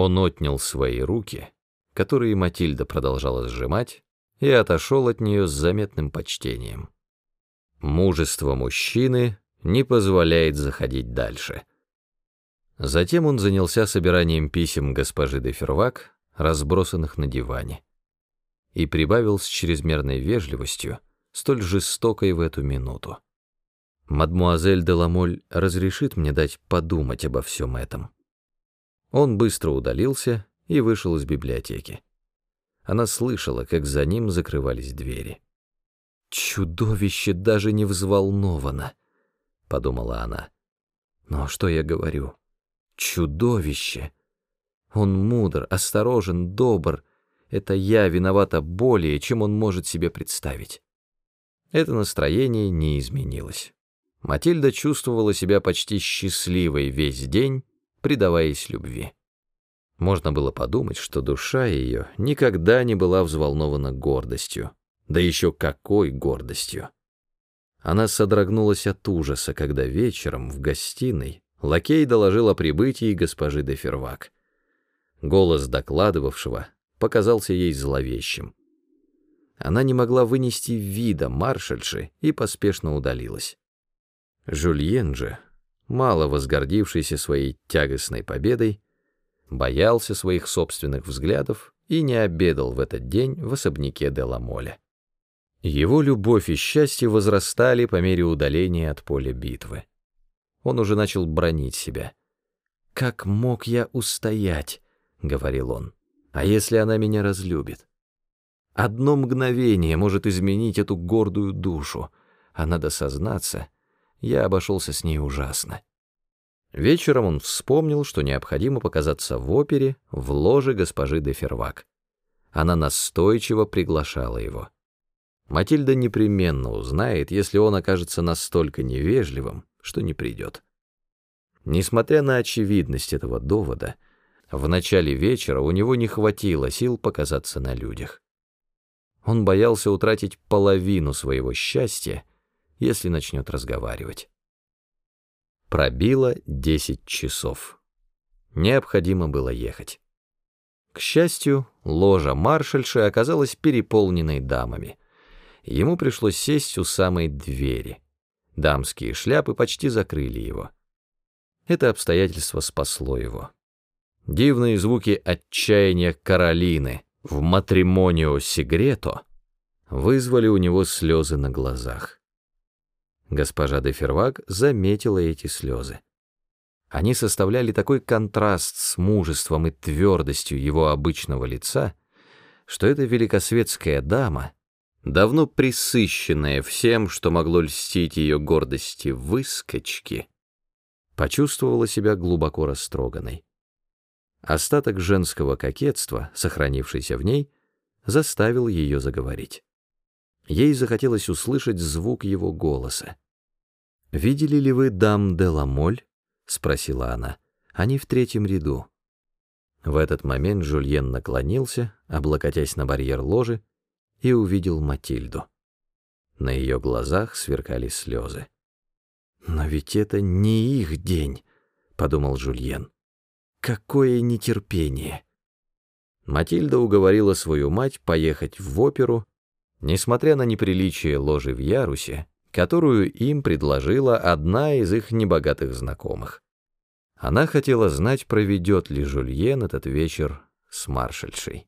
Он отнял свои руки, которые Матильда продолжала сжимать, и отошел от нее с заметным почтением. Мужество мужчины не позволяет заходить дальше. Затем он занялся собиранием писем госпожи де Фервак, разбросанных на диване, и прибавил с чрезмерной вежливостью, столь жестокой в эту минуту. «Мадмуазель де Ламоль разрешит мне дать подумать обо всем этом». Он быстро удалился и вышел из библиотеки. Она слышала, как за ним закрывались двери. «Чудовище даже не взволновано», — подумала она. «Но что я говорю? Чудовище! Он мудр, осторожен, добр. Это я виновата более, чем он может себе представить». Это настроение не изменилось. Матильда чувствовала себя почти счастливой весь день, предаваясь любви. Можно было подумать, что душа ее никогда не была взволнована гордостью. Да еще какой гордостью! Она содрогнулась от ужаса, когда вечером в гостиной лакей доложил о прибытии госпожи де Фервак. Голос докладывавшего показался ей зловещим. Она не могла вынести вида маршальши и поспешно удалилась. Жюльен же, мало возгордившийся своей тягостной победой, боялся своих собственных взглядов и не обедал в этот день в особняке де Ламоля. Его любовь и счастье возрастали по мере удаления от поля битвы. Он уже начал бронить себя. «Как мог я устоять?» — говорил он. «А если она меня разлюбит? Одно мгновение может изменить эту гордую душу, а надо сознаться, я обошелся с ней ужасно. Вечером он вспомнил, что необходимо показаться в опере в ложе госпожи де Фервак. Она настойчиво приглашала его. Матильда непременно узнает, если он окажется настолько невежливым, что не придет. Несмотря на очевидность этого довода, в начале вечера у него не хватило сил показаться на людях. Он боялся утратить половину своего счастья, если начнет разговаривать. Пробило десять часов. Необходимо было ехать. К счастью, ложа маршальши оказалась переполненной дамами. Ему пришлось сесть у самой двери. Дамские шляпы почти закрыли его. Это обстоятельство спасло его. Дивные звуки отчаяния Каролины в матримонио Сигрето вызвали у него слезы на глазах. Госпожа де Фервак заметила эти слезы. Они составляли такой контраст с мужеством и твердостью его обычного лица, что эта великосветская дама, давно присыщенная всем, что могло льстить ее гордости выскочки, почувствовала себя глубоко растроганной. Остаток женского кокетства, сохранившийся в ней, заставил ее заговорить. Ей захотелось услышать звук его голоса. «Видели ли вы дам де Ламоль?» — спросила она. «Они в третьем ряду». В этот момент Жульен наклонился, облокотясь на барьер ложи, и увидел Матильду. На ее глазах сверкали слезы. «Но ведь это не их день», — подумал Жульен. «Какое нетерпение!» Матильда уговорила свою мать поехать в оперу Несмотря на неприличие ложи в ярусе, которую им предложила одна из их небогатых знакомых. Она хотела знать, проведет ли Жульен этот вечер с маршальшей.